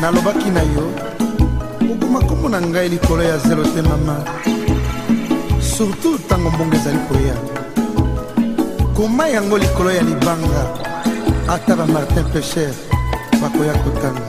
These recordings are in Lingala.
nalobaki na yo okoma nkombo na ngai likolo ya zelo te mama surtout ntango mbongo ezali koya koma yango likolo ya libanga ata bamartin pecher bakoya kotanga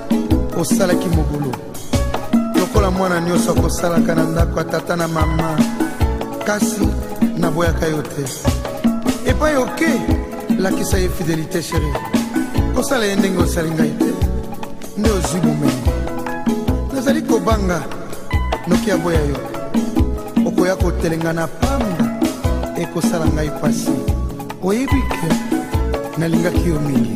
osalaki mobulu lokola mwana nyonso akosalaka na ndako ya tata na mama kasi naboyaka yo te epai oke lakisa ye fidelité chéri kosala ye ndenge osali ngai te nde ozwi bomengo nazali kobanga noki ya boya yo okoya kotelengana pamba ekosala ngai mpasi oyebi ke nalingaki yo mingi